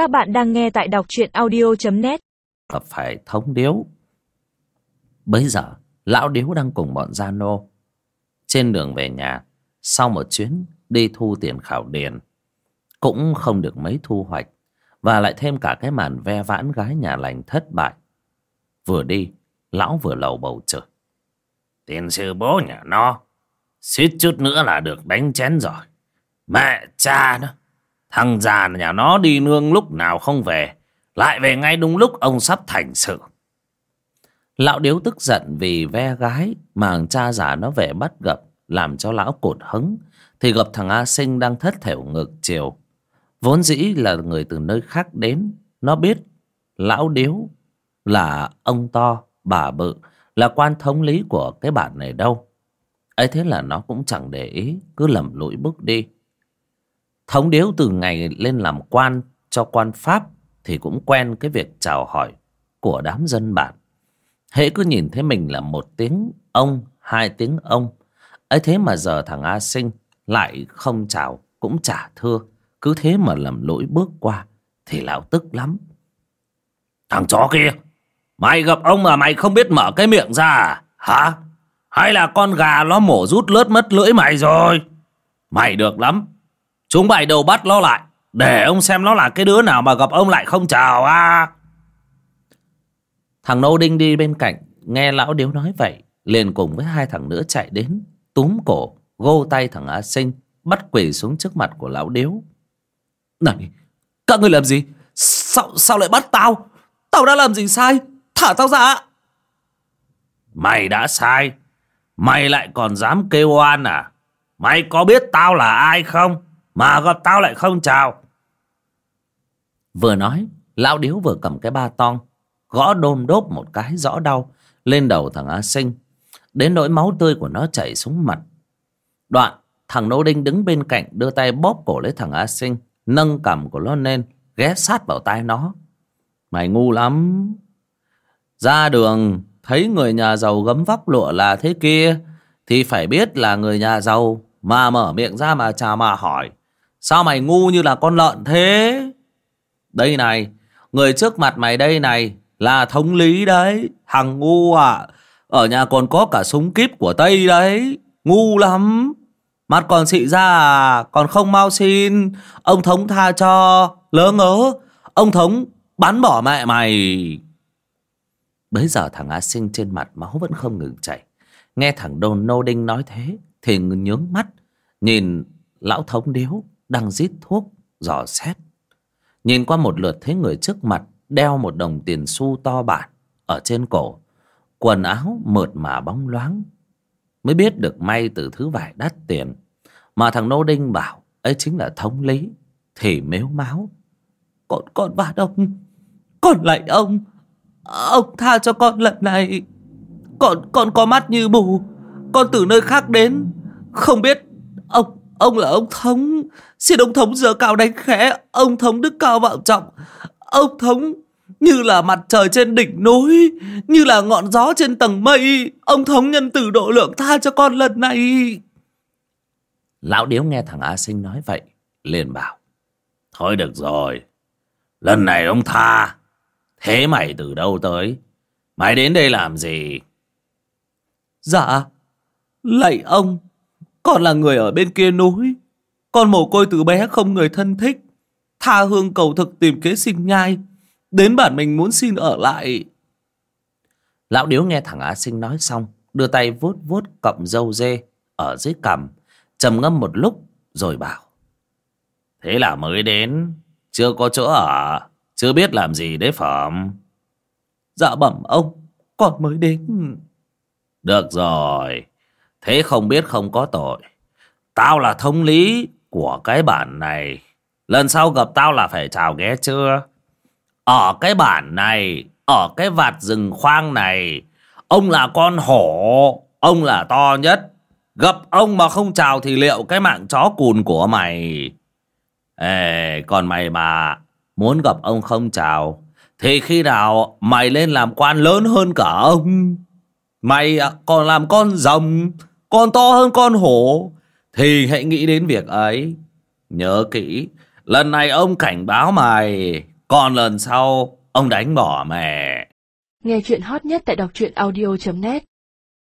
Các bạn đang nghe tại đọc truyện audio.net Gặp phải thống điếu. Bấy giờ Lão điếu đang cùng bọn gia nô Trên đường về nhà Sau một chuyến đi thu tiền khảo điền. Cũng không được mấy thu hoạch Và lại thêm cả cái màn ve vãn gái nhà lành thất bại. Vừa đi Lão vừa lầu bầu trời. Tiền sư bố nhà nó Suýt chút nữa là được đánh chén rồi. Mẹ cha nó Thằng già nhà nó đi nương lúc nào không về, Lại về ngay đúng lúc ông sắp thành sự. Lão điếu tức giận vì ve gái Mà cha già nó về bắt gặp, Làm cho lão cột hứng, Thì gặp thằng A Sinh đang thất thểu ngược chiều. Vốn dĩ là người từ nơi khác đến, Nó biết Lão điếu là ông to, bà bự, Là quan thống lý của cái bản này đâu. Ấy thế là nó cũng chẳng để ý, Cứ lầm lũi bước đi. Thống điếu từ ngày lên làm quan cho quan Pháp thì cũng quen cái việc chào hỏi của đám dân bản. Hễ cứ nhìn thấy mình là một tiếng ông, hai tiếng ông. ấy thế mà giờ thằng A Sinh lại không chào cũng chả thưa. Cứ thế mà lầm lỗi bước qua thì lão tức lắm. Thằng chó kia, mày gặp ông mà mày không biết mở cái miệng ra à? Hả? Hay là con gà nó mổ rút lướt mất lưỡi mày rồi? Mày được lắm, Chúng bày đầu bắt nó lại Để ông xem nó là cái đứa nào mà gặp ông lại không chào à. Thằng Nô Đinh đi bên cạnh Nghe lão điếu nói vậy Liền cùng với hai thằng nữa chạy đến Túm cổ Gô tay thằng A Sinh Bắt quỳ xuống trước mặt của lão điếu. Này Các người làm gì? Sao, sao lại bắt tao? Tao đã làm gì sai? Thả tao ra Mày đã sai. Mày lại còn dám kêu oan à? Mày có biết tao là ai không? Mà gặp tao lại không chào. Vừa nói, Lão điếu vừa cầm cái ba tong, Gõ đôm đốp một cái rõ đau Lên đầu thằng A Sinh. Đến nỗi máu tươi của nó chảy xuống mặt. Đoạn, Thằng Nô Đinh đứng bên cạnh Đưa tay bóp cổ lấy thằng A Sinh, Nâng cằm của nó lên, Ghé sát vào tai nó. Mày ngu lắm. Ra đường, Thấy người nhà giàu gấm vóc lụa là thế kia, Thì phải biết là người nhà giàu Mà mở miệng ra mà chào mà hỏi. Sao mày ngu như là con lợn thế? Đây này, người trước mặt mày đây này là thống lý đấy. Thằng ngu à, ở nhà còn có cả súng kíp của Tây đấy. Ngu lắm. Mắt còn xị ra à, còn không mau xin. Ông thống tha cho, lỡ ngớ. Ông thống bắn bỏ mẹ mày. Bấy giờ thằng Á Sinh trên mặt máu vẫn không ngừng chảy. Nghe thằng Đôn Nô Đinh nói thế thì nhướng mắt. Nhìn lão thống điếu đang rít thuốc, dò xét. Nhìn qua một lượt thấy người trước mặt đeo một đồng tiền xu to bản ở trên cổ, quần áo mượt mà bóng loáng. Mới biết được may từ thứ vải đắt tiền, mà thằng nô đinh bảo, ấy chính là thống lý, thì mếu máu. Con con vạt ông, con lại ông ông tha cho con lần này. Con con có mắt như mù con từ nơi khác đến, không biết ông Ông là ông thống. Xin ông thống giờ cao đánh khẽ. Ông thống đức cao vọng trọng. Ông thống như là mặt trời trên đỉnh núi Như là ngọn gió trên tầng mây. Ông thống nhân từ độ lượng tha cho con lần này. Lão điếu nghe thằng A Sinh nói vậy liền bảo Thôi được rồi Lần này ông tha. Thế mày từ đâu tới? Mày đến đây làm gì? Dạ Lạy ông con là người ở bên kia núi. Con mồ côi từ bé không người thân thích. Tha hương cầu thực tìm kế sinh nhai. Đến bản mình muốn xin ở lại. Lão điếu nghe thằng Á Sinh nói xong Đưa tay vuốt vuốt cọng dâu dê Ở dưới cằm trầm ngâm một lúc rồi bảo. Thế là mới đến. Chưa có chỗ ở. Chưa biết làm gì đấy phẩm. Dạ bẩm ông Con mới đến. Được rồi Thế không biết không có tội. Tao là thông lý của cái bản này. Lần sau gặp tao là phải chào ghé chưa? Ở cái bản này Ở cái vạt rừng khoang này Ông là con hổ Ông là to nhất. Gặp ông mà không chào thì liệu cái mạng chó cùn của mày? Ê, còn mày mà muốn gặp ông không chào Thì khi nào mày lên làm quan lớn hơn cả ông? Mày à, còn làm con rồng còn to hơn con hổ, thì hãy nghĩ đến việc ấy. Nhớ kỹ, lần này ông cảnh báo mày, Còn lần sau Ông đánh bỏ mẹ. Nghe chuyện hot nhất tại đọc truyện audio.net